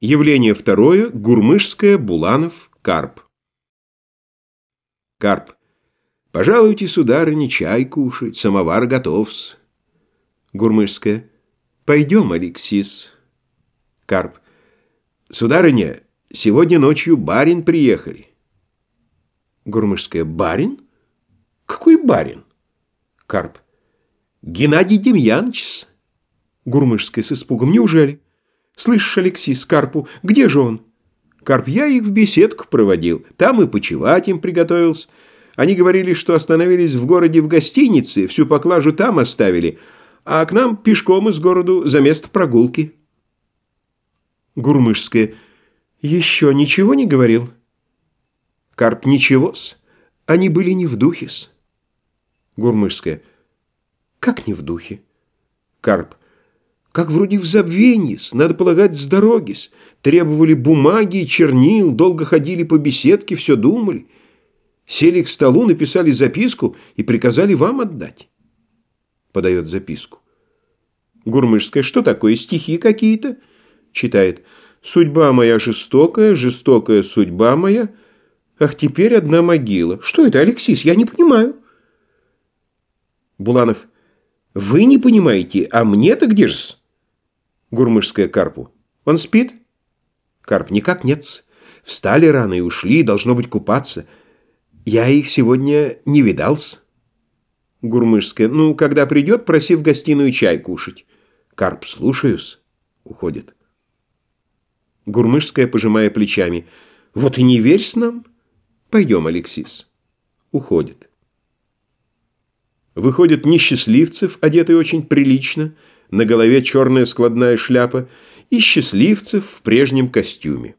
Явление второе. Гурмышская, Буланов, Карп. Карп. Пожалуйте, сударыня, чай кушать, самовар готов-с. Гурмышская. Пойдем, Алексис. Карп. Сударыня, сегодня ночью барин приехали. Гурмышская. Барин? Какой барин? Карп. Геннадий Демьянович. Гурмышская с испугом. Неужели? Слышишь, Алексей, Скарпу, где же он? Карп, я их в беседку проводил. Там и почевать им приготовился. Они говорили, что остановились в городе в гостинице, всю поклажу там оставили, а к нам пешком из города за место прогулки. Гурмышская. Еще ничего не говорил? Карп, ничего-с. Они были не в духе-с. Гурмышская. Как не в духе? Карп. Как вроде в забвенье надо полагать, с дороги -с. Требовали бумаги и чернил, долго ходили по беседке, все думали. Сели к столу, написали записку и приказали вам отдать. Подает записку. Гурмышская, что такое, стихи какие-то? Читает. Судьба моя жестокая, жестокая судьба моя. Ах, теперь одна могила. Что это, Алексис, я не понимаю. Буланов. Вы не понимаете, а мне-то где же-с? Гурмышская Карпу. «Он спит?» Карп. «Никак нет. Встали рано и ушли, должно быть купаться. Я их сегодня не видался». Гурмышская. «Ну, когда придет, проси в гостиную чай кушать». Карп. «Слушаюсь». Уходит. Гурмышская, пожимая плечами. «Вот и не верь с нам. Пойдем, Алексис». Уходит. Выходит Несчастливцев, одетый очень прилично, на голове черная складная шляпа, и Счастливцев в прежнем костюме.